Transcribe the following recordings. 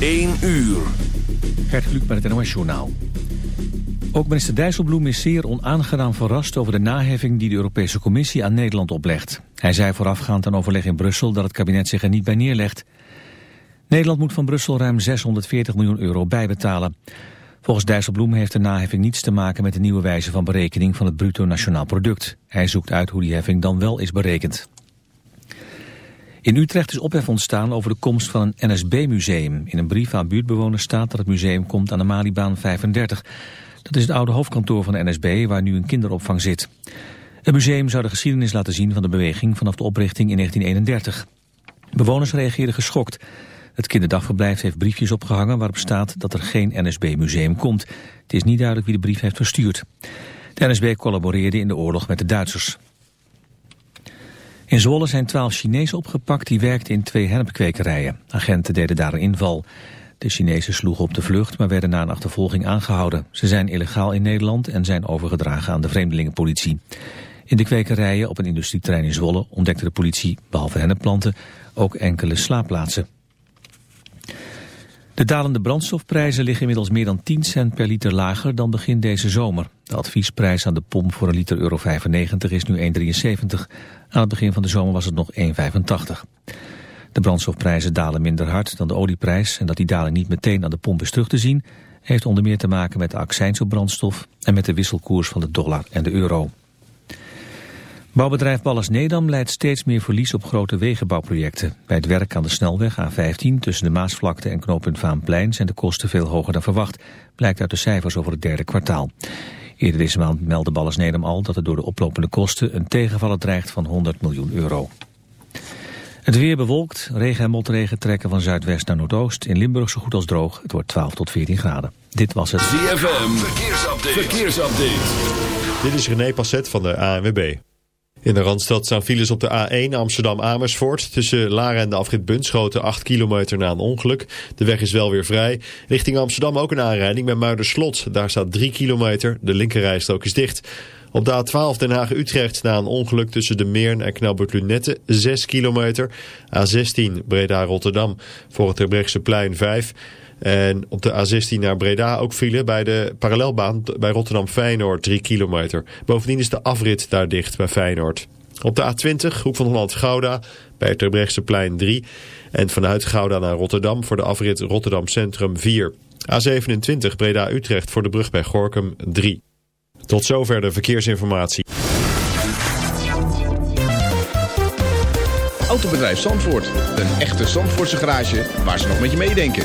1 uur. Gert Kluk met het NOS Journaal. Ook minister Dijsselbloem is zeer onaangenaam verrast over de naheffing die de Europese Commissie aan Nederland oplegt. Hij zei voorafgaand aan overleg in Brussel dat het kabinet zich er niet bij neerlegt. Nederland moet van Brussel ruim 640 miljoen euro bijbetalen. Volgens Dijsselbloem heeft de naheffing niets te maken met de nieuwe wijze van berekening van het bruto nationaal product. Hij zoekt uit hoe die heffing dan wel is berekend. In Utrecht is ophef ontstaan over de komst van een NSB-museum. In een brief aan buurtbewoners staat dat het museum komt aan de Malibaan 35. Dat is het oude hoofdkantoor van de NSB waar nu een kinderopvang zit. Het museum zou de geschiedenis laten zien van de beweging vanaf de oprichting in 1931. Bewoners reageerden geschokt. Het kinderdagverblijf heeft briefjes opgehangen waarop staat dat er geen NSB-museum komt. Het is niet duidelijk wie de brief heeft verstuurd. De NSB collaboreerde in de oorlog met de Duitsers. In Zwolle zijn twaalf Chinezen opgepakt die werkten in twee hennepkwekerijen. Agenten deden daar een inval. De Chinezen sloegen op de vlucht, maar werden na een achtervolging aangehouden. Ze zijn illegaal in Nederland en zijn overgedragen aan de vreemdelingenpolitie. In de kwekerijen op een industrieterrein in Zwolle ontdekte de politie, behalve hennepplanten, ook enkele slaapplaatsen. De dalende brandstofprijzen liggen inmiddels meer dan 10 cent per liter lager dan begin deze zomer. De adviesprijs aan de pomp voor een liter euro 95 is nu 1,73. Aan het begin van de zomer was het nog 1,85. De brandstofprijzen dalen minder hard dan de olieprijs... en dat die daling niet meteen aan de pomp is terug te zien... heeft onder meer te maken met de accijns op brandstof... en met de wisselkoers van de dollar en de euro. Bouwbedrijf Ballas Nedam leidt steeds meer verlies op grote wegenbouwprojecten. Bij het werk aan de snelweg A15 tussen de Maasvlakte en knooppunt Vaanplein zijn de kosten veel hoger dan verwacht, blijkt uit de cijfers over het derde kwartaal. Eerder deze maand meldde Ballas Nedam al dat er door de oplopende kosten een tegenvaller dreigt van 100 miljoen euro. Het weer bewolkt, regen en motregen trekken van zuidwest naar noordoost. In Limburg zo goed als droog. Het wordt 12 tot 14 graden. Dit was het ZFM. Verkeersupdate. Verkeersupdate. Dit is René Passet van de ANWB. In de Randstad staan files op de A1 Amsterdam-Amersfoort. Tussen Laren en de afrit Bunschoten 8 kilometer na een ongeluk. De weg is wel weer vrij. Richting Amsterdam ook een aanrijding met Muiderslot. Daar staat 3 kilometer. De linkerrijstrook is dicht. Op de A12 Den Haag-Utrecht na een ongeluk tussen de Meern en Knalbert Lunette 6 kilometer. A16 Breda-Rotterdam voor het plein 5 en op de A16 naar Breda ook file bij de parallelbaan bij Rotterdam-Feyenoord 3 kilometer. Bovendien is de afrit daar dicht bij Feyenoord. Op de A20, Hoek van Holland-Gouda, bij het plein 3. En vanuit Gouda naar Rotterdam voor de afrit Rotterdam Centrum 4. A27 Breda-Utrecht voor de brug bij Gorkum 3. Tot zover de verkeersinformatie. Autobedrijf Zandvoort. Een echte Zandvoortse garage waar ze nog met je meedenken.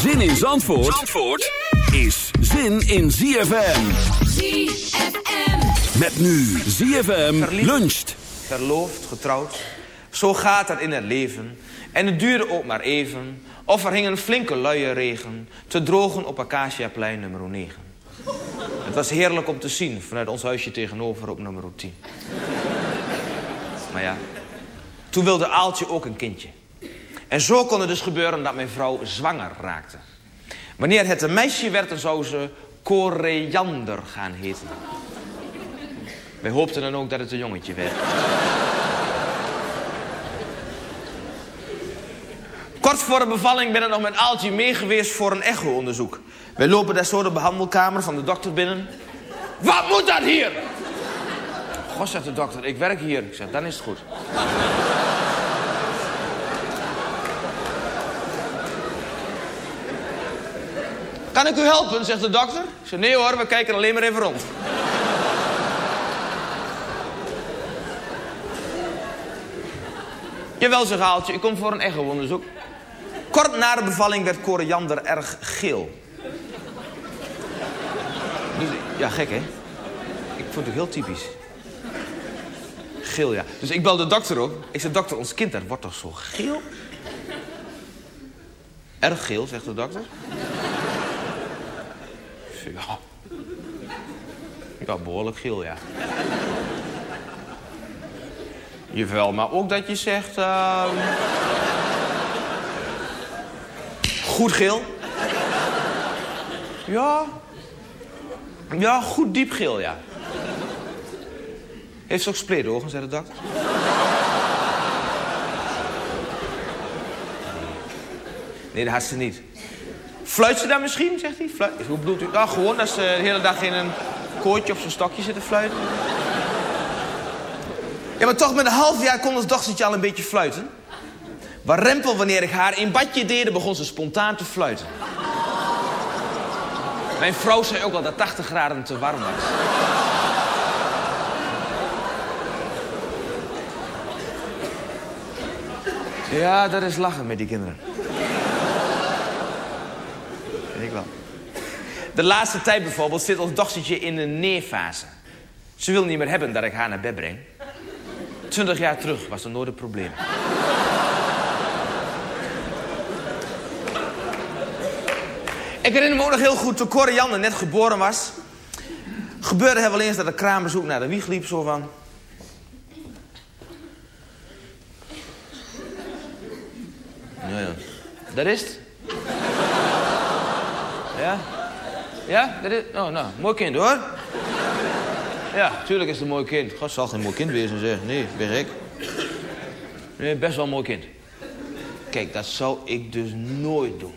Zin in Zandvoort, Zandvoort is zin in ZFM. ZFM. Met nu ZFM Verliefd. luncht. Verloofd, getrouwd. Zo gaat het in het leven. En het duurde ook maar even. Of er hing een flinke luie regen. Te drogen op Acaciaplein nummer 9. Het was heerlijk om te zien vanuit ons huisje tegenover op nummer 10. Maar ja, toen wilde Aaltje ook een kindje. En zo kon het dus gebeuren dat mijn vrouw zwanger raakte. Wanneer het een meisje werd, dan zou ze Coriander gaan heten. Wij hoopten dan ook dat het een jongetje werd. Kort voor de bevalling ben ik nog met Aaltje mee geweest voor een echo-onderzoek. Wij lopen daar zo de behandelkamer van de dokter binnen. Wat moet dat hier? Goh, zegt de dokter, ik werk hier. Ik zeg, dan is het goed. Kan ik u helpen, zegt de dokter. Ik zeg, nee hoor, we kijken alleen maar even rond. Jawel, zegt Aaltje, ik kom voor een echo-onderzoek. Kort na de bevalling werd koriander erg geel. Dus, ja, gek hè? Ik vond het heel typisch. Geel, ja. Dus ik bel de dokter op. Ik zeg, dokter, ons kind wordt toch zo geel? Erg geel, zegt de dokter. Ja. Ja, behoorlijk geel, ja. Jawel, maar ook dat je zegt... ehm, Goed geel. Ja. Ja, goed diep geel, ja. Heeft ze ook spleedogen, zei de dokter. Nee, dat had ze niet. Fluit ze dan misschien, zegt hij. Fluit. Hoe bedoelt u? Nou, gewoon dat ze de hele dag in een koortje of zo'n stokje zitten fluiten. Ja, maar toch met een half jaar kon ons dochtertje al een beetje fluiten. Waar Rempel, wanneer ik haar in badje deed, begon ze spontaan te fluiten. Mijn vrouw zei ook al dat 80 graden te warm was. Ja, dat is lachen met die kinderen. Ik wel. De laatste tijd bijvoorbeeld zit ons dochtertje in een neerfase. Ze wil niet meer hebben dat ik haar naar bed breng. Twintig jaar terug was er nooit een probleem. Ik herinner me ook nog heel goed, toen Corianne net geboren was... gebeurde het wel eens dat de kraambezoek naar de wieg liep, zo van... Ja, ja. Dat is het. Ja? Dat is Oh, nou, mooi kind, hoor. Ja, tuurlijk is het een mooi kind. God zal geen mooi kind wezen, zeg. Nee, ben gek. Nee, best wel een mooi kind. Kijk, dat zou ik dus nooit doen.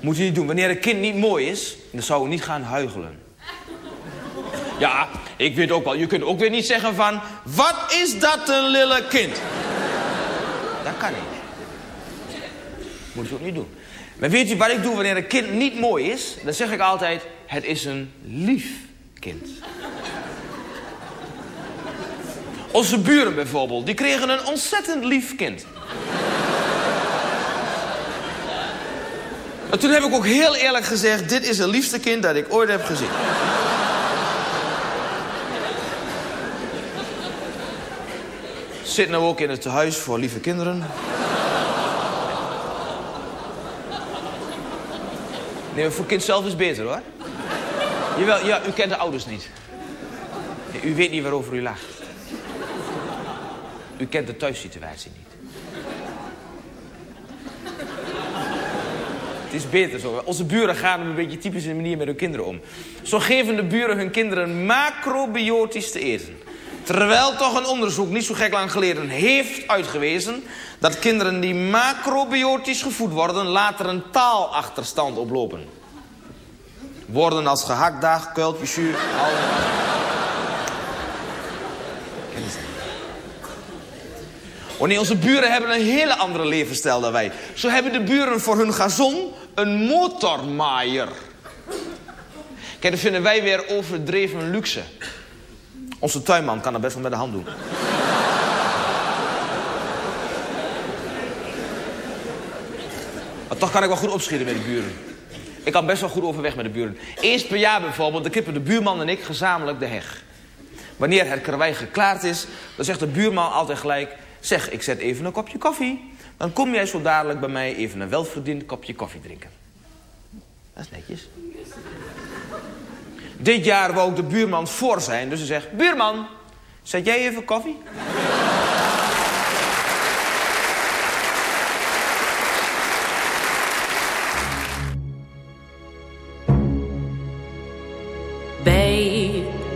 Moet je niet doen. Wanneer een kind niet mooi is, dan zou ik niet gaan huigelen. Ja, ik weet ook wel. Je kunt ook weer niet zeggen van... Wat is dat een lille kind? Dat kan niet. Moet je ook niet doen. Maar weet je wat ik doe wanneer een kind niet mooi is? Dan zeg ik altijd... Het is een lief kind. Onze buren bijvoorbeeld, die kregen een ontzettend lief kind. En toen heb ik ook heel eerlijk gezegd... dit is het liefste kind dat ik ooit heb gezien. Zit nou ook in het tehuis voor lieve kinderen. Nee, voor kind zelf is beter hoor. Jawel, ja, u kent de ouders niet. U weet niet waarover u lacht. U kent de thuissituatie niet. Het is beter zo. Onze buren gaan op een beetje typische manier met hun kinderen om. Zo geven de buren hun kinderen macrobiotisch te eten. Terwijl toch een onderzoek niet zo gek lang geleden heeft uitgewezen... dat kinderen die macrobiotisch gevoed worden... later een taalachterstand oplopen. Woorden als gehaktdag, kuiltje, zuur, niet. Oh onze buren hebben een hele andere levensstijl dan wij. Zo hebben de buren voor hun gazon een motormaaier. Kijk, dat vinden wij weer overdreven luxe. Onze tuinman kan dat best wel met de hand doen. Maar toch kan ik wel goed opschieten met de buren. Ik kan best wel goed overweg met de buren. Eens per jaar bijvoorbeeld, kippen de buurman en ik gezamenlijk de heg. Wanneer het karwei geklaard is, dan zegt de buurman altijd gelijk... zeg, ik zet even een kopje koffie. Dan kom jij zo dadelijk bij mij even een welverdiend kopje koffie drinken. Dat is netjes. Dit jaar wou de buurman voor zijn, dus ze zegt... Buurman, zet jij even koffie?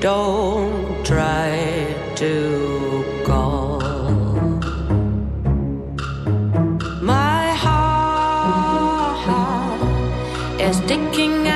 Don't try to call. My heart is sticking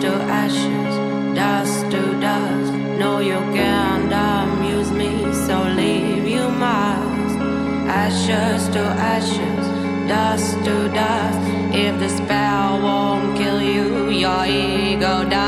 to ashes, dust to dust. No, you can't amuse me, so leave you must. Ashes to ashes, dust to dust. If the spell won't kill you, your ego does.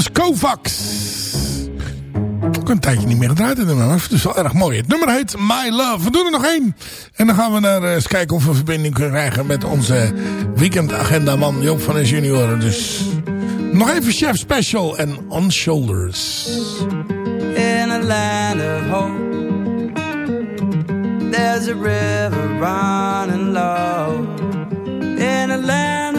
Is Kovacs. Ook een tijdje niet meer gedraaid in de nummer. Het is wel erg mooi. Het nummer heet My Love. We doen er nog één. En dan gaan we naar, eh, eens kijken of we verbinding kunnen krijgen met onze weekendagenda man Joop van S junior. Dus nog even Chef Special en On Shoulders. in a land of hope. There's a river running low. In a land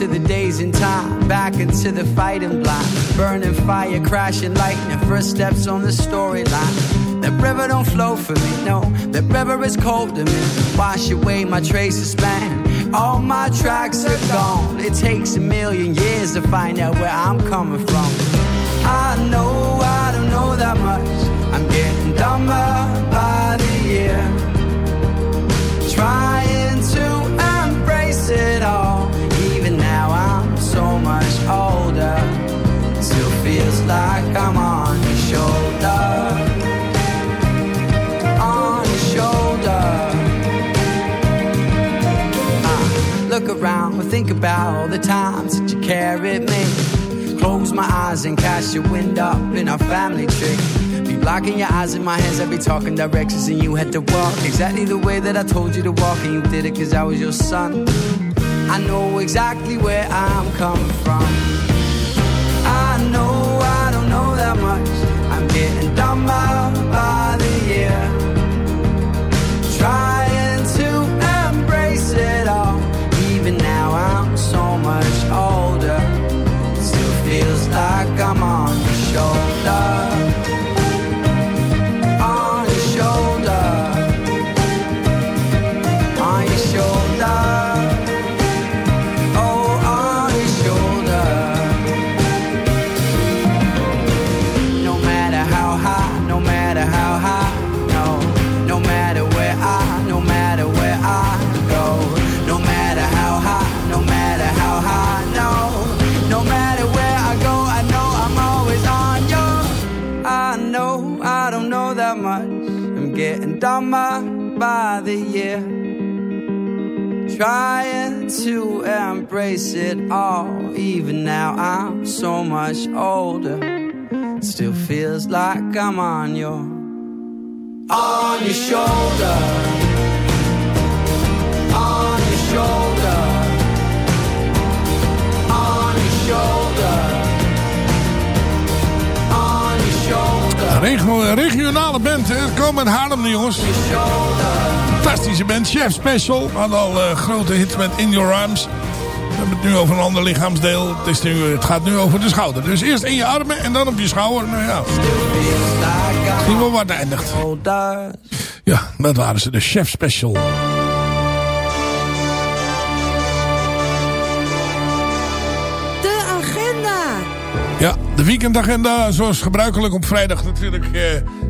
into the days in time, back into the fighting block. burning fire, crashing lightning, first steps on the storyline. That river don't flow for me, no. That river is cold to me. Wash away my traces, man. All my tracks are gone. It takes a million years to find out where I'm coming from. I know I don't know that much. I'm getting dumber by the year. Trying feels like I'm on your shoulder. On your shoulder. Uh, look around. And think about all the times that you carried me. Close my eyes and cast your wind up in our family tree. Be blocking your eyes in my hands, I'd be talking directions and you had to walk exactly the way that I told you to walk, and you did it cause I was your son. I know exactly where I'm coming from. Much. I'm getting dumber by the Trying to embrace it all. Even now I'm so much older. Still feels like I'm on your on your shoulder. On your shoulder. On your shoulder. On your shoulder. Regio- regionale band, hè. Komen uit Haarlem, jongens. Fantastische band. Chef Special. Had al eh, grote hits met In Your Arms. We hebben het nu over een ander lichaamsdeel. Het, is nu, het gaat nu over de schouder. Dus eerst in je armen en dan op je schouder. Nou ja, zien we het eindigt. Older. Ja, dat waren ze. De Chef Special. Ja, de weekendagenda. Zoals gebruikelijk op vrijdag natuurlijk. Eh,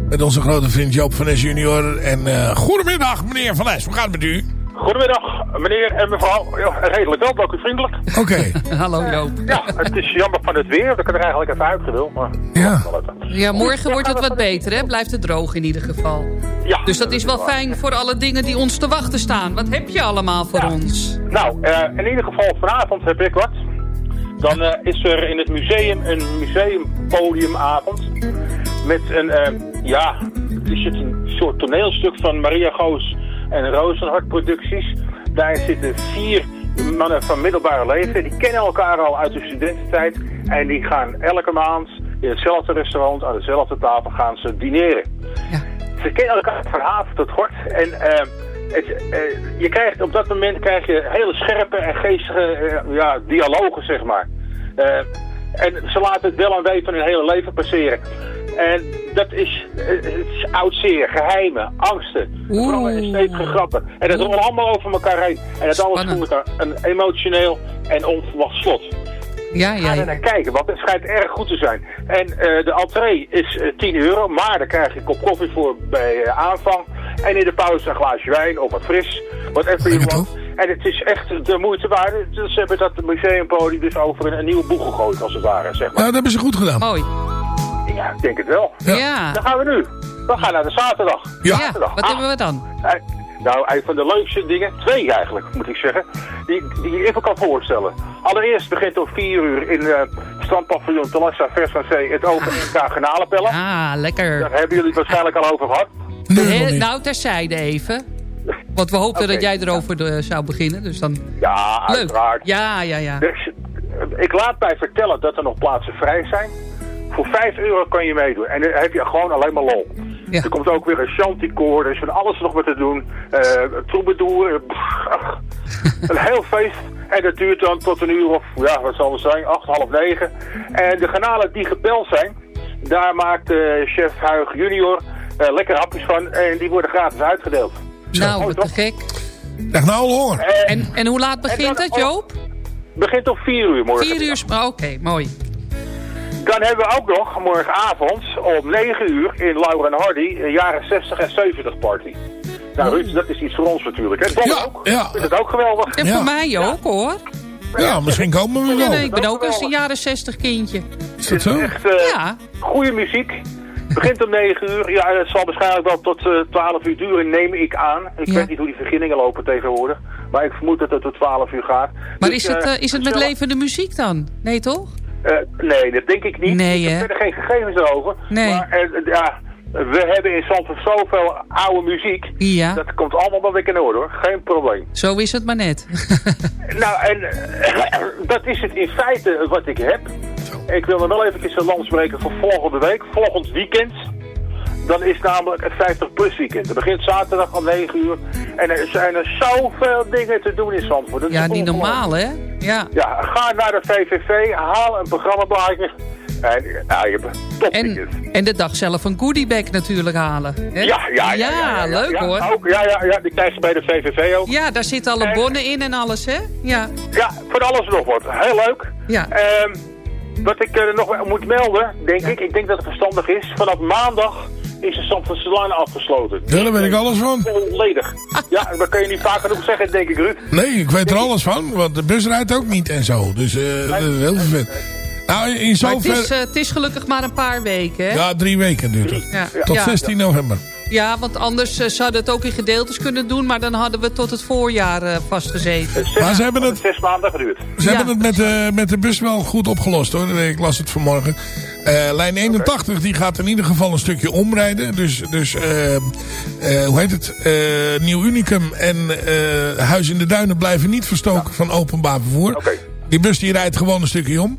met onze grote vriend Joop van Es junior. En eh, goedemiddag meneer Van Es. Hoe gaat het met u? Goedemiddag, meneer en mevrouw. Ja, redelijk wel, dank u vriendelijk. Oké. Hallo Joop. Ja, het is jammer van het weer. Dat ik er eigenlijk even uitgewild. Maar Ja. Ja, morgen wordt het wat beter, hè? Blijft het droog in ieder geval. Ja, Dus dat is wel fijn voor alle dingen die ons te wachten staan. Wat heb je allemaal voor ons? Nou, eh, in ieder geval vanavond heb ik wat. Dan eh, is er in het museum een museumpodiumavond. Met een, eh, ja, het is een soort toneelstuk van Maria Goos en Rozenhart Producties. Daar zitten vier mannen van middelbare leeftijd. Die kennen elkaar al uit de studententijd. En die gaan elke maand in hetzelfde restaurant aan dezelfde tafel gaan ze dineren. Ze kennen elkaar van haven tot gort. En eh, het, eh, je krijgt, op dat moment krijg je hele scherpe en geestige eh, ja, dialogen, zeg maar. Eh, en ze laten het wel en wee van hun hele leven passeren. En dat is, het is oud zeer, geheimen, angsten, vooral stevige grappen. En dat rollen allemaal over elkaar heen. En dat alles naar een emotioneel en onverwacht slot. Ja, Ga er naar kijken, want het schijnt erg goed te zijn. En eh, de entree is eh, 10 euro, maar daar krijg je een kop koffie voor bij eh, aanvang. En in de pauze een glaasje wijn of wat fris, whatever you want. En het is echt de moeite waard. Dus ze hebben dat museumpodium dus over een, een nieuwe boeg gegooid, als het ware, zeg Ja, maar. dat hebben ze goed gedaan. Mooi. Ja, ik denk het wel. Ja. Dan gaan we nu. We gaan naar de zaterdag. Ja. Zaterdag. Wat Ah, hebben we dan? Eh, Nou, een van de leukste dingen, twee eigenlijk, moet ik zeggen, die, die je even kan voorstellen. Allereerst begint om vier uur in uh, strandpaviljoen Talassa Vers van Zee het open NK Genalenpellen. Ah, lekker. Daar hebben jullie het waarschijnlijk al over gehad. Eh, nou, terzijde even. Want we hoopten dat jij erover de- zou beginnen, dus dan... Ja, Leuk. uiteraard. Ja, ja, ja. Dus, eh, ik laat mij vertellen dat er nog plaatsen vrij zijn. Voor 5 euro kan je meedoen. En dan heb je gewoon alleen maar lol. Ja. Er komt ook weer een chanticoor. Er is van alles nog wat te doen. Troubadour. ach. een heel feest. En dat duurt dan tot een uur of, ja, wat zal het zijn? Acht, half negen. En de granalen die gepeld zijn, daar maakt eh, chef Huig junior eh, lekker hapjes van. En die worden gratis uitgedeeld. Nou, wat te toch? gek. Echt nou al honger. En, en hoe laat begint dan- het, Joop? Begint om 4 uur morgen. Vier uur. sp- Oké, mooi. Dan hebben we ook nog morgenavond om 9 uur in Laura en Hardy een jaren 60 en 70 party. Nou Ruud, dat is iets voor ons natuurlijk. Hè? Ja, ook. ja. Vind het ook geweldig. En Ja. voor mij ook, hoor. Ja, misschien komen we Ja, wel. nee, ik ben ook eens een jaren zestig kindje. Is dat zo? Echt eh Ja. goede muziek. begint om 9 uur. Ja, het zal waarschijnlijk wel tot eh 12 uur duren, neem ik aan. Ik Ja. weet niet hoe die vergunningen lopen tegenwoordig. Maar ik vermoed dat het tot 12 uur gaat. Maar Dus, is het, eh, eh, is het met levende muziek dan? Nee, toch? Eh, nee, dat denk ik niet. Nee, ik heb verder geen gegevens erover. Nee. Maar eh, ja, we hebben in Zandvoort zoveel oude muziek. Ja. Dat komt allemaal wel weer in orde hoor. Geen probleem. Zo is het maar net. Nou, en eh, dat is het in feite wat ik heb. Ik wil nog wel eventjes een land spreken voor volgende week. Volgend weekend. Dan is namelijk het 50 plus weekend. Het begint zaterdag om 9 uur. En er zijn er zoveel dingen te doen in Zandvoort. Dat Ja, niet normaal, hè? Ja. Ja, ga naar de VVV, haal een programmablaadje. En ja, je hebt top En, en de dag zelf een goodiebag natuurlijk halen. Hè? Ja, ja, ja, ja, leuk hoor. Ook, ja, ja, ja, die krijg je bij de VVV ook. Ja, daar zitten alle bonnen in en alles, hè? Ja. Ja, voor alles en nog wat. Heel leuk. Ja. Ehm, wat ik eh, nog moet melden, denk ik, ik denk dat het verstandig is. Vanaf maandag is de Zandvoortse Laan afgesloten. Ja, daar weet ik alles van. Volledig. Ja, dat kan je niet vaak genoeg zeggen, denk ik, Ruud. Nee, ik weet er alles van, want de bus rijdt ook niet en zo. Dus eh, dat is heel vervelend. Nou, in Maar het zover... is, eh, het is gelukkig maar een paar weken, hè? Ja, drie weken duurt het. Ja. Tot Ja. 16 november. Ja, want anders eh, zouden het ook in gedeeltes kunnen doen... maar dan hadden we tot het voorjaar eh, vastgezeten. Maar ze hebben het, Zes maanden geduurd. ze Ja. hebben het met, de met de bus wel goed opgelost hoor. Ik las het vanmorgen. Eh, lijn 81 die gaat in ieder geval een stukje omrijden. Dus, dus hoe heet het? Eh, Nieuw Unicum en eh, Huis in de Duinen blijven niet verstoken van openbaar vervoer. Oké. Die bus die rijdt gewoon een stukje om.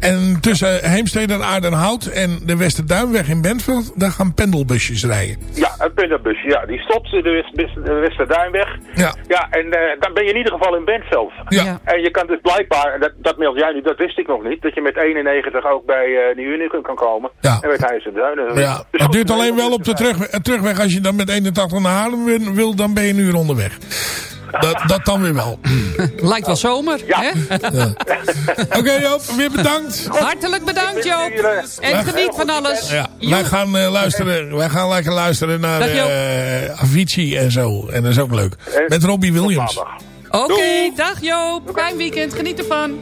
En tussen Heemstede en Aardenhout en de Westerduinweg in Bentveld... daar gaan pendelbusjes rijden. Ja, een puntenbusje, ja. Die stopt de, West- de Westerduinweg. Ja. Ja, en eh, dan ben je in ieder geval in Bentveld. Ja. Ja. En je kan dus blijkbaar, en dat, dat meld jij nu, dat wist ik nog niet, dat je met 91 ook bij eh Nieuw Unicum kan komen. Ja. En met Huis en Duinen. Maar ja, Dus het duurt alleen eh, wel op de terugweg, terugweg. Als je dan met 81 naar Haarlem wil- dan ben je een uur onderweg. Dat, dat dan weer wel. Lijkt wel zomer, Ja. hè? Oké Joop, weer bedankt. Hartelijk bedankt, Joop. En geniet van alles. Ja, wij, gaan, eh, luisteren, wij gaan lekker luisteren naar eh, Avicii en zo. En dat is ook leuk. Met Robbie Williams. Oké, dag Joop. Fijn weekend, geniet ervan.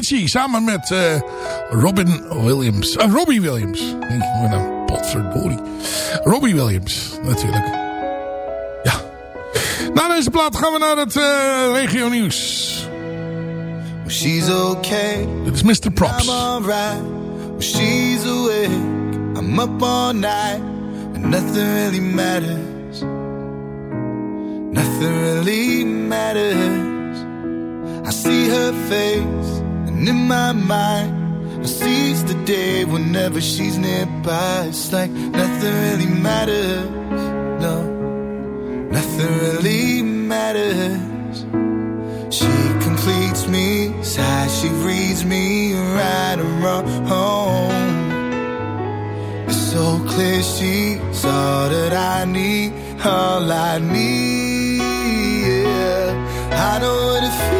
Avicii samen met uh, Robin Williams. Uh, Robbie Williams. Denk ik maar dan. Potverdorie. Robbie Williams, natuurlijk. Ja. Na deze plaat gaan we naar het uh, regio nieuws. She's okay. Dit is Mr. Props. I'm alright. She's awake. I'm up all night. And nothing really matters. Nothing really matters. I see her face, and in my mind, I seize the day whenever she's nearby. It's like nothing really matters. No, nothing really matters. She completes me, sighs, she reads me right and wrong. It's so clear she's all that I need, all I need. Yeah. I know what it feels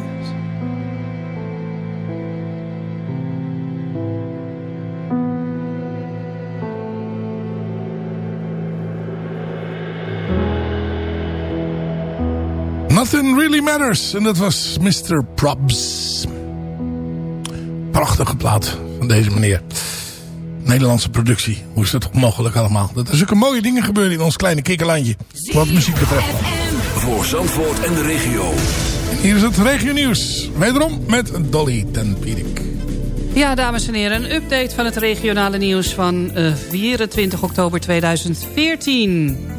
Nothing Really Matters. En dat was Mr. Probs. Prachtige plaat van deze meneer. Nederlandse productie. Hoe is dat toch mogelijk allemaal? Dat er zulke mooie dingen gebeuren in ons kleine kikkerlandje. Wat muziek betreft. Voor Zandvoort en de regio. En hier is het regio nieuws. Wederom met Dolly ten Pierik. Ja, dames en heren, een update van het regionale nieuws van eh, 24 oktober 2014.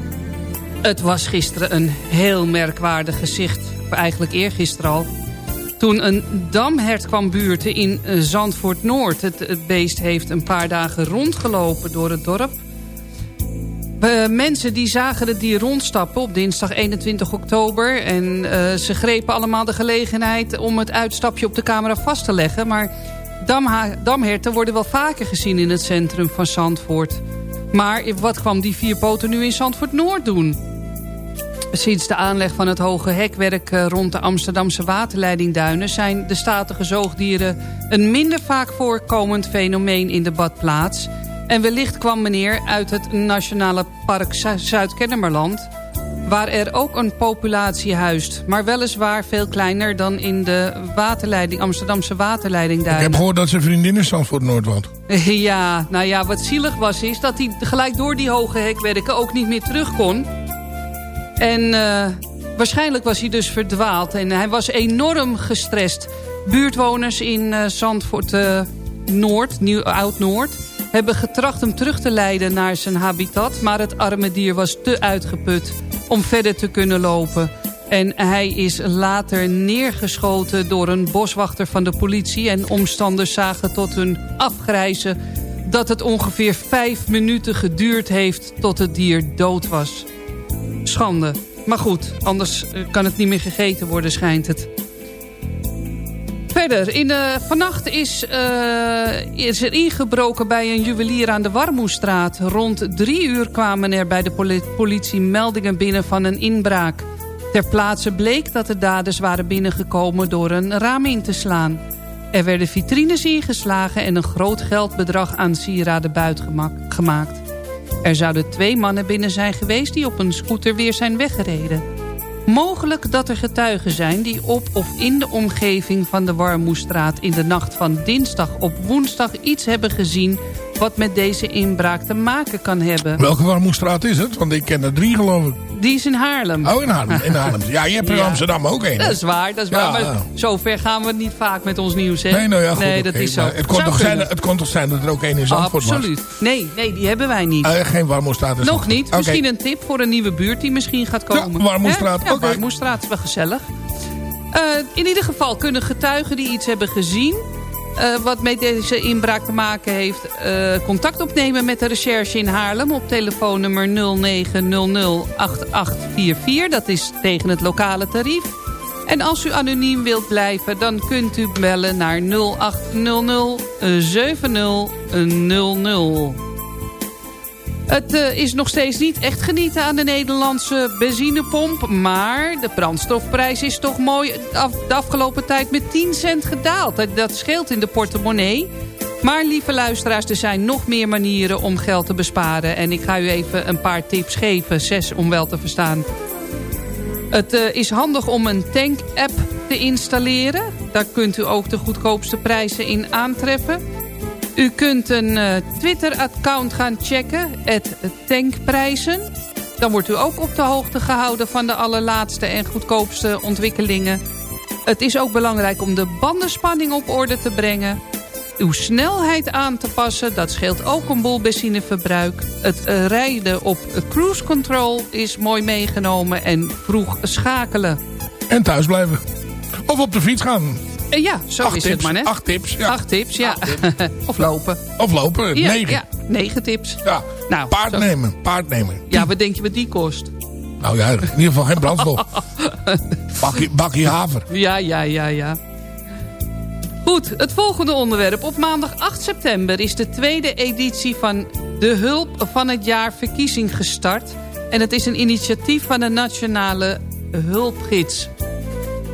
Het was gisteren een heel merkwaardig gezicht, eigenlijk eergisteren al. Toen een damhert kwam buurten in eh, Zandvoort Noord. Het, beest heeft een paar dagen rondgelopen door het dorp. Mensen die zagen het dier rondstappen op dinsdag 21 oktober. En eh, ze grepen allemaal de gelegenheid om het uitstapje op de camera vast te leggen. Maar damherten worden wel vaker gezien in het centrum van Zandvoort. Maar wat kwam die vier poten nu in Zandvoort Noord doen? Sinds de aanleg van het hoge hekwerk eh, rond de Amsterdamse waterleidingduinen... zijn de statige zoogdieren een minder vaak voorkomend fenomeen in de badplaats. En wellicht kwam meneer uit het Nationale Park Zu- Zuid-Kennemerland... waar er ook een populatie huist. Maar weliswaar veel kleiner dan in de waterleiding, Amsterdamse Ik waterleidingduinen. heb gehoord dat zijn vriendin in Zandvoort Noord woont. Ja, nou ja, wat zielig was is dat hij gelijk door die hoge hekwerken ook niet meer terug kon. En eh, Waarschijnlijk was hij dus verdwaald en hij was enorm gestrest. Buurtwoners in uh, Zandvoort uh, Noord, Nieuw, Oud-Noord... hebben getracht hem terug te leiden naar zijn habitat... maar het arme dier was te uitgeput om verder te kunnen lopen... En hij is later neergeschoten door een boswachter van de politie... en omstanders zagen tot hun afgrijzen dat het ongeveer vijf minuten geduurd heeft tot het dier dood was. Schande. Maar goed, anders eh, kan het niet meer gegeten worden, schijnt het. Verder, in de, vannacht is, uh, is er ingebroken bij een juwelier aan de Warmoestraat. Rond drie uur kwamen er bij de politie meldingen binnen van een inbraak. Ter plaatse bleek dat de daders waren binnengekomen door een raam in te slaan. Er werden vitrines ingeslagen en een groot geldbedrag aan sieraden buitgemaakt. Er zouden twee mannen binnen zijn geweest die op een scooter weer zijn weggereden. Mogelijk dat er getuigen zijn die op of in de omgeving van de Warmoestraat... in de nacht van dinsdag op woensdag iets hebben gezien... wat met deze inbraak te maken kan hebben. Welke Warmoestraat is het? Want ik ken er drie geloof ik. Die is in Haarlem. Oh, in Haarlem. In Haarlem. Ja, je hebt er in Amsterdam ook een. Dat is waar, dat is waar. Maar zo ver gaan we niet vaak met ons nieuws, hè? Nee, nou ja, goed, nee dat is zo. Het kon, toch zijn, het kon toch zijn dat er ook één in Zandvoort Absoluut. was? Nee, nee, die hebben wij niet. Uh, geen Warmoestraat in Nog niet. Misschien een tip voor een nieuwe buurt die misschien gaat komen. Ja, Warmoestraat. Ja, okay. Warmoestraat is wel gezellig. Uh, in ieder geval kunnen getuigen die iets hebben gezien uh, wat met deze inbraak te maken heeft... Uh, contact opnemen met de recherche in Haarlem... op telefoonnummer 0900-8844. Dat is tegen het lokale tarief. En als u anoniem wilt blijven... dan kunt u bellen naar 0800 7000. Het uh, is nog steeds niet echt genieten aan de Nederlandse benzinepomp. Maar de brandstofprijs is toch mooi de afgelopen tijd met 10 cent gedaald. Dat, scheelt in de portemonnee. Maar lieve luisteraars, er zijn nog meer manieren om geld te besparen. En ik ga u even een paar tips geven. Zes om wel te verstaan. Het uh, is handig om een tank-app te installeren. Daar kunt u ook de goedkoopste prijzen in aantreffen. U kunt een uh, Twitter-account gaan checken, het tankprijzen. Dan wordt u ook op de hoogte gehouden van de allerlaatste en goedkoopste ontwikkelingen. Het is ook belangrijk om de bandenspanning op orde te brengen. Uw snelheid aan te passen, dat scheelt ook een boel benzineverbruik. Het rijden op cruise control is mooi meegenomen en vroeg schakelen. En thuis blijven. Of op de fiets gaan. Eh, ja, zo Acht is tips. het maar net. Acht tips, ja. Acht tips, ja. Acht tips. of lopen. Of lopen, ja, negen. Ja, negen tips. Ja, nou, paard zo. nemen, paard nemen. Ja, wat denk je wat die kost? Nou ja, in ieder geval geen brandstof. bakkie, bakkie haver. Ja, ja, ja, ja. Goed, het volgende onderwerp. Op maandag 8 september is de tweede editie van de Hulp van het Jaar verkiezing gestart. En het is een initiatief van de Nationale Hulpgids.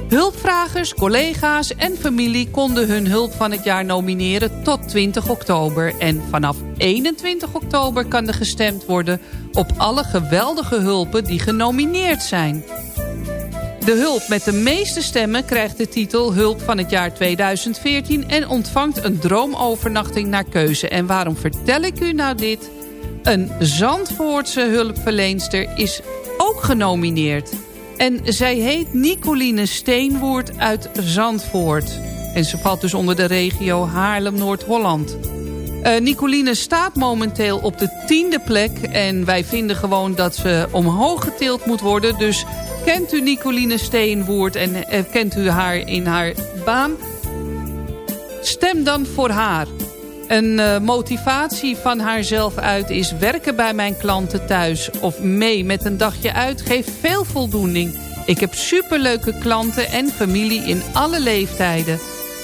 Hulpvragers, collega's en familie konden hun hulp van het jaar nomineren tot 20 oktober. En vanaf 21 oktober kan er gestemd worden op alle geweldige hulpen die genomineerd zijn. De hulp met de meeste stemmen krijgt de titel Hulp van het jaar 2014... en ontvangt een droomovernachting naar keuze. En waarom vertel ik u nou dit? Een Zandvoortse hulpverleenster is ook genomineerd... En zij heet Nicoline Steenwoord uit Zandvoort. En ze valt dus onder de regio Haarlem-Noord-Holland. Uh, Nicoline staat momenteel op de tiende plek. En wij vinden gewoon dat ze omhoog getild moet worden. Dus kent u Nicoline Steenwoord en uh, kent u haar in haar baan? Stem dan voor haar. Een uh, motivatie van haarzelf uit is werken bij mijn klanten thuis of mee met een dagje uit geeft veel voldoening. Ik heb superleuke klanten en familie in alle leeftijden.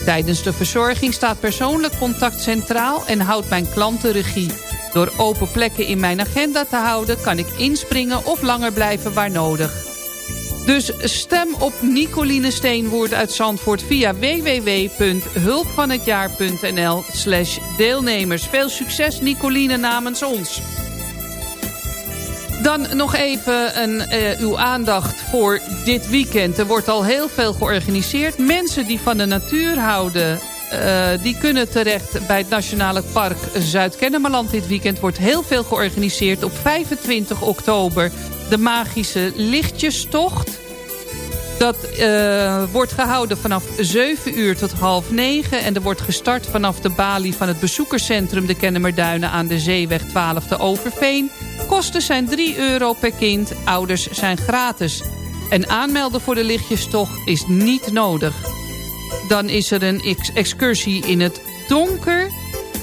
Tijdens de verzorging staat persoonlijk contact centraal en houdt mijn klanten regie. Door open plekken in mijn agenda te houden kan ik inspringen of langer blijven waar nodig. Dus stem op Nicoline Steenwoord uit Zandvoort via www.hulpvanhetjaar.nl slash deelnemers. Veel succes Nicoline namens ons. Dan nog even een, uh, uw aandacht voor dit weekend. Er wordt al heel veel georganiseerd. Mensen die van de natuur houden... Uh, die kunnen terecht bij het Nationale Park Zuid-Kennemerland. Dit weekend wordt heel veel georganiseerd. Op 25 oktober de magische lichtjestocht. Dat uh, wordt gehouden vanaf 7 uur tot half 9. En er wordt gestart vanaf de balie van het bezoekerscentrum... de Kennemerduinen aan de Zeeweg 12 te Overveen. Kosten zijn 3 euro per kind. Ouders zijn gratis. En aanmelden voor de lichtjestocht is niet nodig. Dan is er een ex excursie in het donker.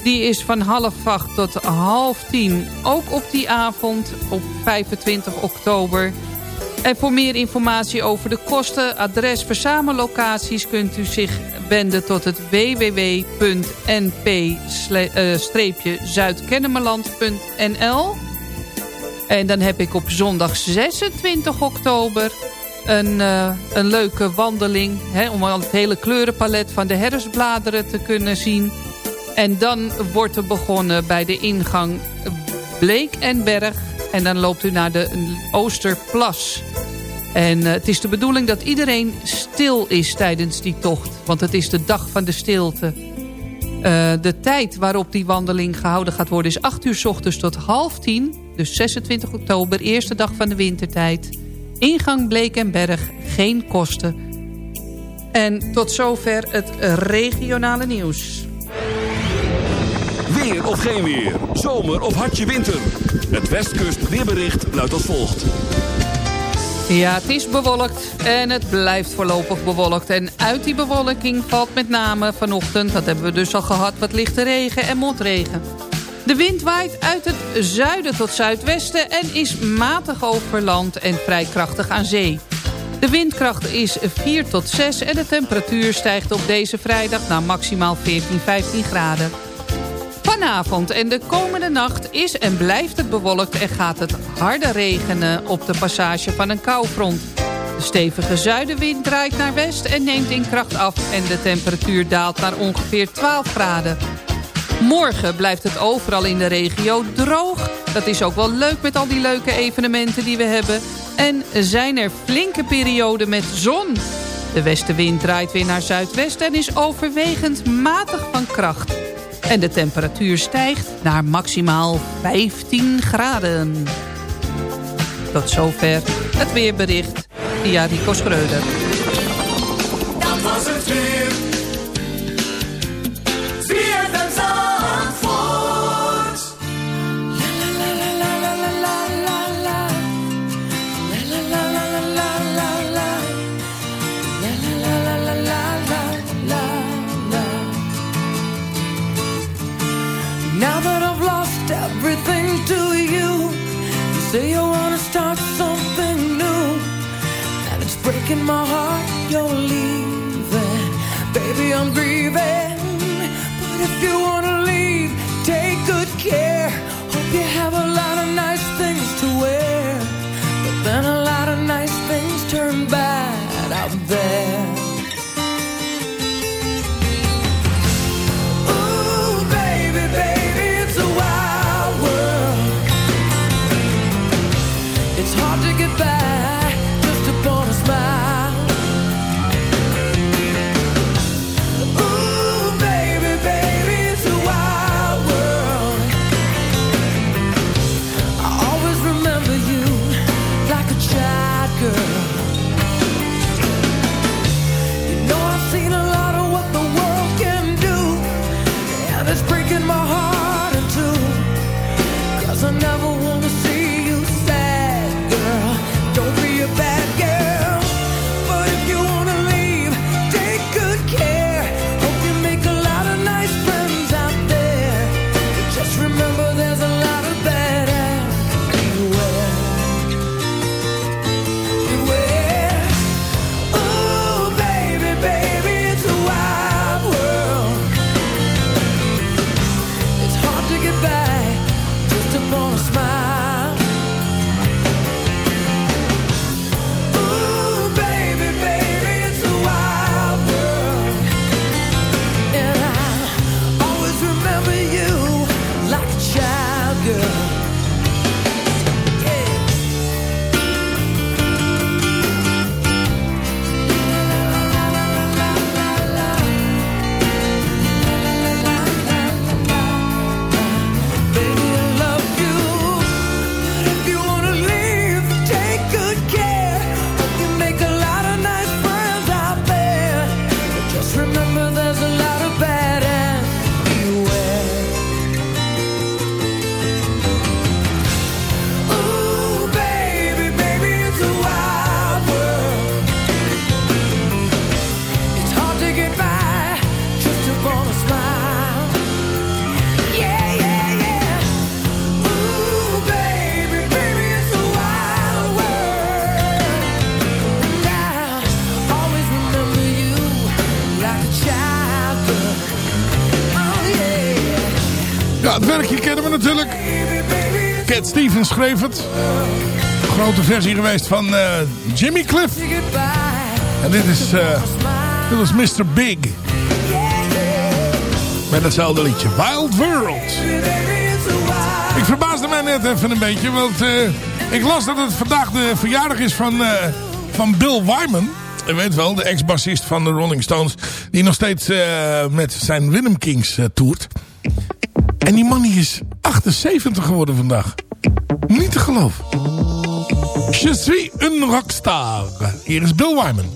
Die is van half acht tot half tien. Ook op die avond op 25 oktober... En voor meer informatie over de kosten, adres, verzamellocaties... kunt u zich wenden tot het www.np-zuidkennemerland.nl. En dan heb ik op zondag 26 oktober een, uh, een leuke wandeling... Hè, om al het hele kleurenpalet van de herfstbladeren te kunnen zien. En dan wordt er begonnen bij de ingang Bleek en Berg... En dan loopt u naar de Oosterplas. En uh, het is de bedoeling dat iedereen stil is tijdens die tocht. Want het is de dag van de stilte. Uh, de tijd waarop die wandeling gehouden gaat worden is 8 uur s ochtends tot half 10. Dus 26 oktober, eerste dag van de wintertijd. Ingang Bleek en Berg, geen kosten. En tot zover het regionale nieuws. Weer of geen weer, zomer of hartje winter. Het Westkust weerbericht luidt als volgt. Ja, het is bewolkt en het blijft voorlopig bewolkt. En uit die bewolking valt met name vanochtend, dat hebben we dus al gehad, wat lichte regen en motregen. De wind waait uit het zuiden tot zuidwesten en is matig over land en vrij krachtig aan zee. De windkracht is 4 tot 6 en de temperatuur stijgt op deze vrijdag naar maximaal 14, 15 graden. Vanavond en de komende nacht is en blijft het bewolkt... en gaat het harde regenen op de passage van een koufront. De stevige zuidenwind draait naar west en neemt in kracht af... en de temperatuur daalt naar ongeveer 12 graden. Morgen blijft het overal in de regio droog. Dat is ook wel leuk met al die leuke evenementen die we hebben. En zijn er flinke perioden met zon. De westenwind draait weer naar zuidwest en is overwegend matig van kracht. En de temperatuur stijgt naar maximaal 15 graden. Tot zover het weerbericht via Rico Schreuder. My heart geschreven schreef het. Grote versie geweest van eh, Jimmy Cliff. En dit is, eh, dit is Mr. Big. Met hetzelfde liedje. Wild World. Ik verbaasde mij net even een beetje. Want eh, ik las dat het vandaag de verjaardag is van, van Bill Wyman. Je weet wel, de ex-bassist van de Rolling Stones. Die nog steeds met zijn Willem Kings toert. En die man is 78 geworden vandaag. Niet te geloven. Je suis een rockstar. Hier is Bill Wyman.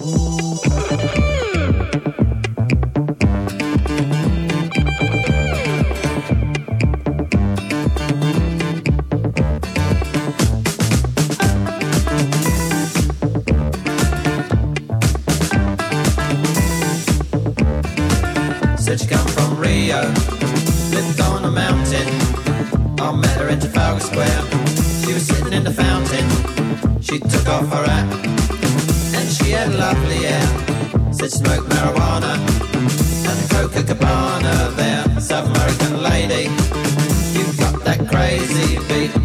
Easy, baby.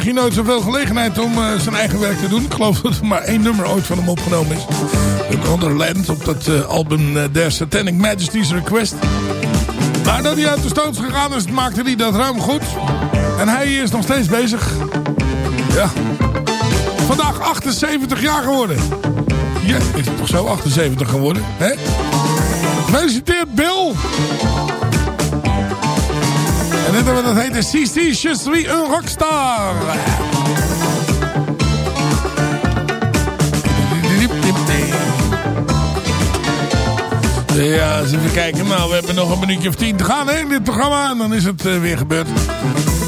Kreeg hij nooit zoveel gelegenheid om eh, zijn eigen werk te doen. Ik geloof dat er maar één nummer ooit van hem opgenomen is. In Underland op dat eh, album uh, Their Satanic Majesty's Request. Maar dat hij uit de Stones gegaan is, maakte hij dat ruim goed. En hij is nog steeds bezig. Ja. Vandaag 78 jaar geworden. Ja, is het toch zo 78 geworden, hè? Gefeliciteerd, Bill! En dit hebben we dat heet CC Je suis un rockstar. Ja, eens even kijken. Nou, we hebben nog een minuutje of tien te gaan in dit programma. En dan is het uh, weer gebeurd.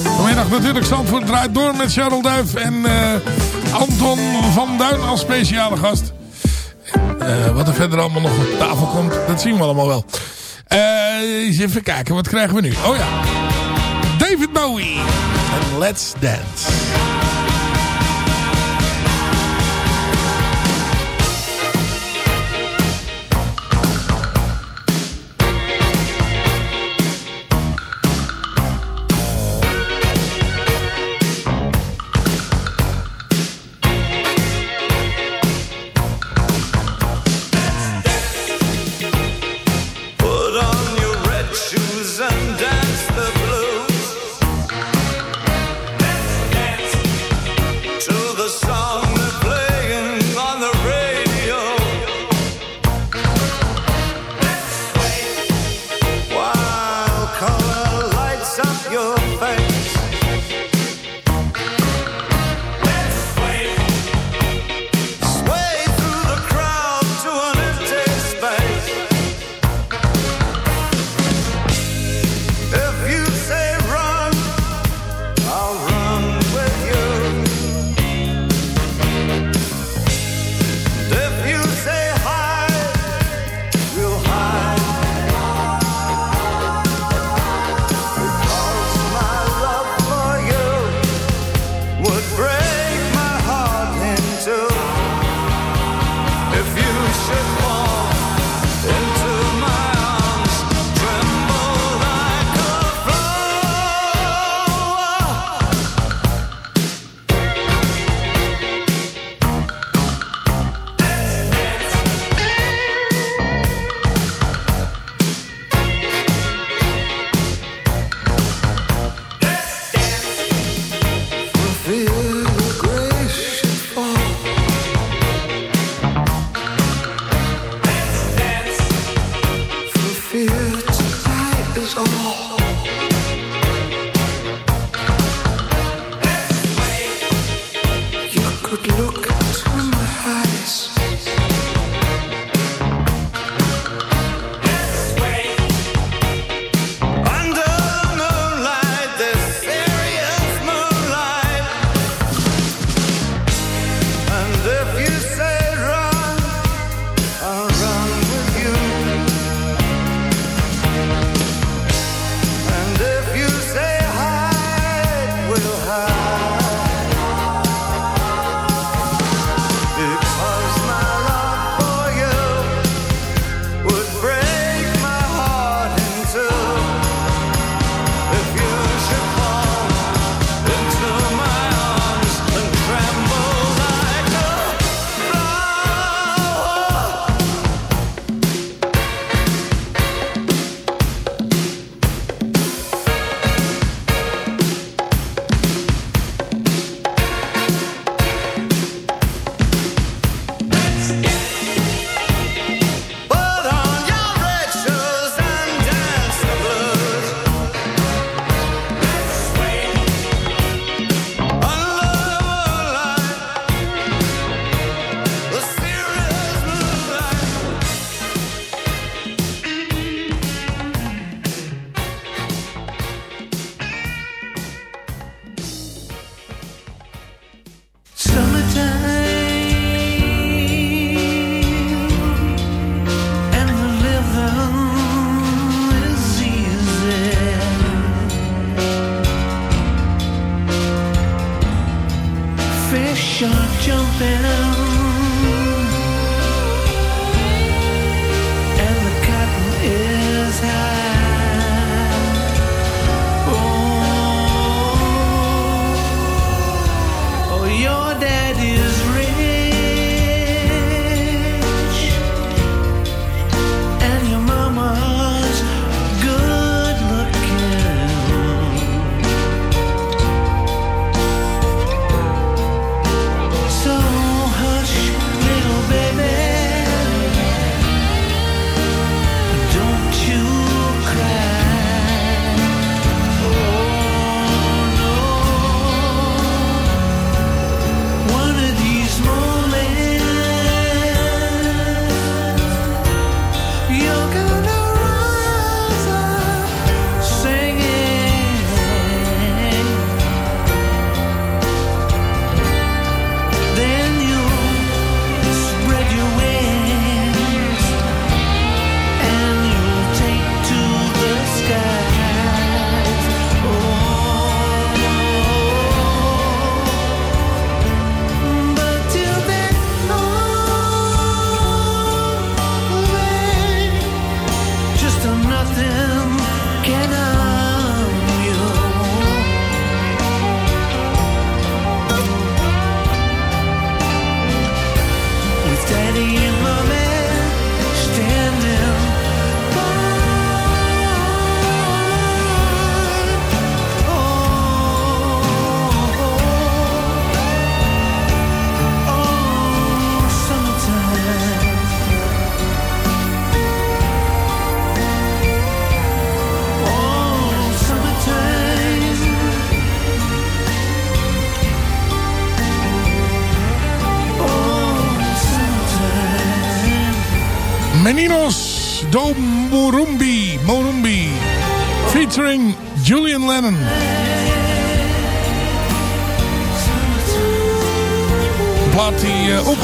Vanmiddag natuurlijk Zandvoort draait door met Cheryl Duif en uh, Anton van Duin als speciale gast. Uh, wat er verder allemaal nog op tafel komt, dat zien we allemaal wel. eens even kijken, wat krijgen we nu? Oh ja. David Bowie. En Let's Dance.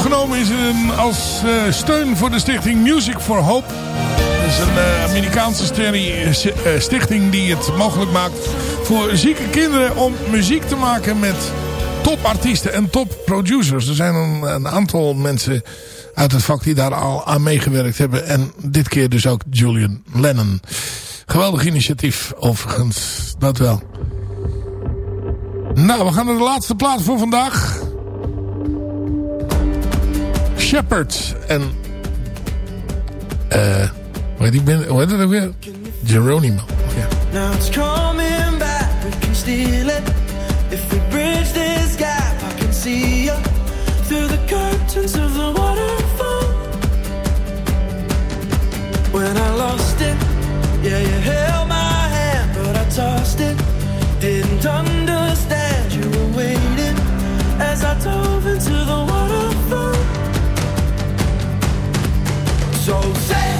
Opgenomen is in, als eh, steun voor de stichting Music for Hope. Dat is een eh, Amerikaanse eh, stichting die het mogelijk maakt voor zieke kinderen om muziek te maken met topartiesten en topproducers. Er zijn een, een aantal mensen uit het vak die daar al aan meegewerkt hebben. En dit keer dus ook Julian Lennon. Geweldig initiatief overigens, dat wel. Nou, we gaan naar de laatste plaat voor vandaag. Shepard en... eh hoe heet die hoe heet het ook weer? Geronimo. Now it's coming back, we can steal it. If we bridge this gap, I can see you through the curtains of the waterfall. When I lost it, yeah, you held my hand, but I tossed it. Didn't understand you were waiting as I dove into the waterfall. So say,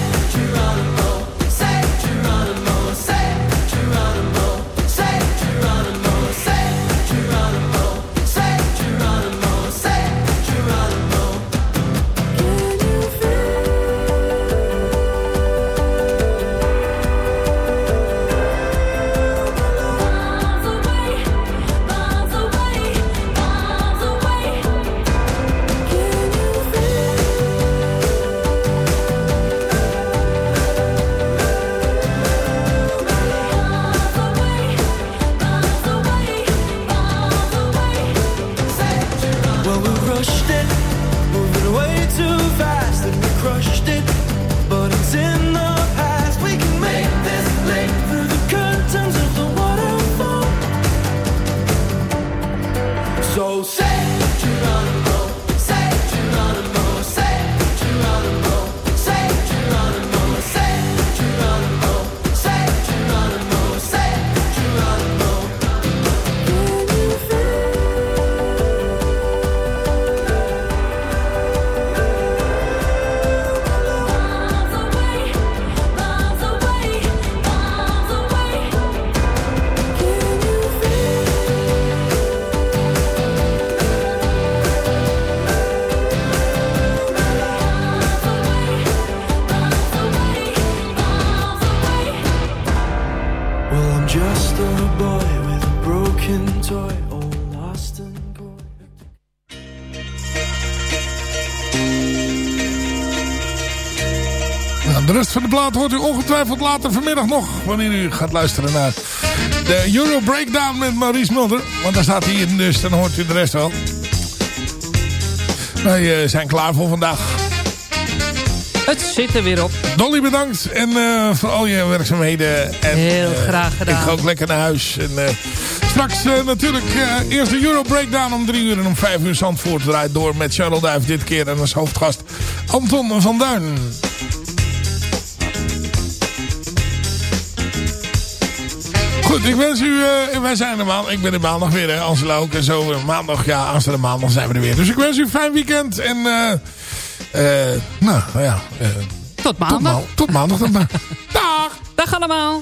van de plaat hoort u ongetwijfeld later vanmiddag nog. Wanneer u gaat luisteren naar de Euro Breakdown met Maurice Mulder. Want daar staat hij in, dus dan hoort u de rest wel. Wij eh, zijn klaar voor vandaag. Het zit er weer op. Dolly bedankt en eh, voor al je werkzaamheden. En, Heel eh, graag gedaan. Ik ga ook lekker naar huis. En, straks natuurlijk eerst de Euro Breakdown om drie uur en om vijf uur Zandvoort draait door met Charles Duif dit keer. En als hoofdgast Anton van Duin. Goed, ik wens u, eh, wij zijn er maandag, ik ben er maandag weer, hè, Angela ook en zo. Maandag, ja, aanstaande maandag zijn we er weer. Dus ik wens u een fijn weekend en, eh, eh, nou ja. eh, Tot maandag. Tot, ma tot maandag dan maar. Dag. Dag allemaal.